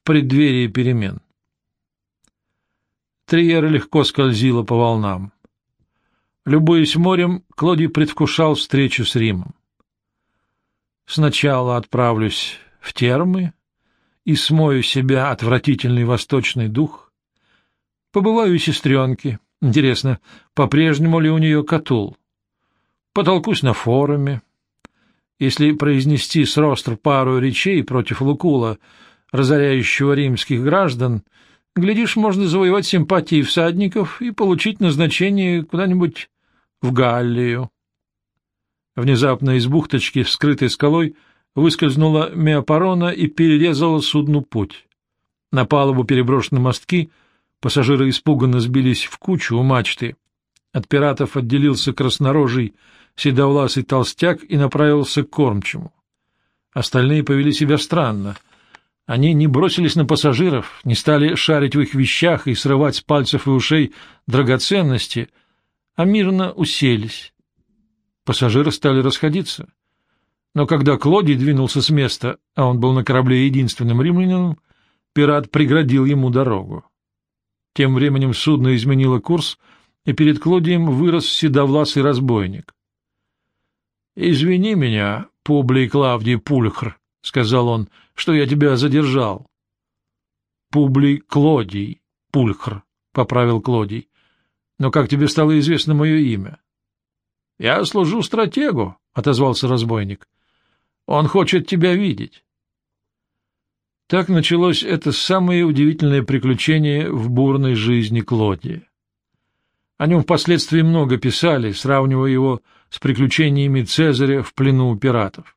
в преддверии перемен. Триера легко скользила по волнам. Любуясь морем, Клодий предвкушал встречу с Римом. Сначала отправлюсь в термы и смою себя отвратительный восточный дух. Побываю у сестренки. Интересно, по-прежнему ли у нее катул? Потолкусь на форуме. Если произнести с ростр пару речей против Лукула, разоряющего римских граждан, глядишь, можно завоевать симпатии всадников и получить назначение куда-нибудь в Галлию. Внезапно из бухточки, вскрытой скалой, выскользнула Меопарона и перерезала судну путь. На палубу переброшены мостки, пассажиры испуганно сбились в кучу у мачты. От пиратов отделился краснорожий седовласый толстяк и направился к кормчему. Остальные повели себя странно. Они не бросились на пассажиров, не стали шарить в их вещах и срывать с пальцев и ушей драгоценности, а мирно уселись. Пассажиры стали расходиться. Но когда Клодий двинулся с места, а он был на корабле единственным римлянином, пират преградил ему дорогу. Тем временем судно изменило курс, и перед Клодием вырос седовласый разбойник. — Извини меня, Публий Клавдий Пульхр, — сказал он, — что я тебя задержал. — Публий Клодий Пульхр, — поправил Клодий. — Но как тебе стало известно мое имя? — Я служу стратегу, — отозвался разбойник. — Он хочет тебя видеть. Так началось это самое удивительное приключение в бурной жизни Клодия. О нем впоследствии много писали, сравнивая его с приключениями Цезаря в плену у пиратов.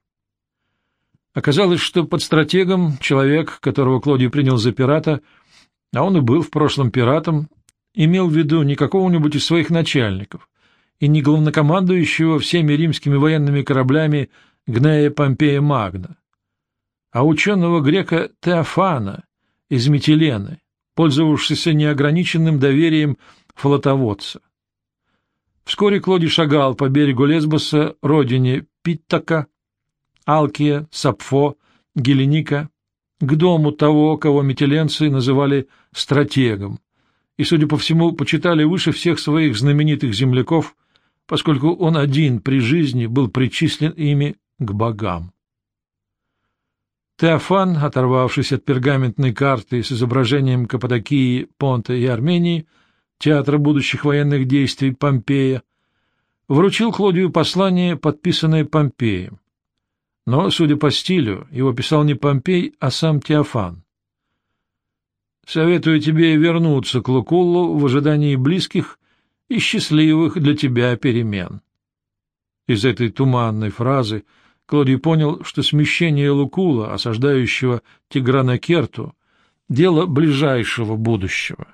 Оказалось, что под стратегом человек, которого Клодий принял за пирата, а он и был в прошлом пиратом, имел в виду не какого-нибудь из своих начальников и не главнокомандующего всеми римскими военными кораблями Гнея Помпея Магна, а ученого грека Теофана из Метилены, пользовавшегося неограниченным доверием флотоводца. Вскоре Клоди шагал по берегу Лесбоса, родине Питтака, Алкия, Сапфо, Геленика, к дому того, кого метеленцы называли стратегом, и, судя по всему, почитали выше всех своих знаменитых земляков, поскольку он один при жизни был причислен ими к богам. Теофан, оторвавшись от пергаментной карты с изображением Каппадокии, Понта и Армении, театра будущих военных действий Помпея, вручил Клодию послание, подписанное Помпеем. Но, судя по стилю, его писал не Помпей, а сам Теофан. «Советую тебе вернуться к Лукуллу в ожидании близких и счастливых для тебя перемен». Из этой туманной фразы Клодий понял, что смещение Лукула, осаждающего Тиграна Керту, дело ближайшего будущего.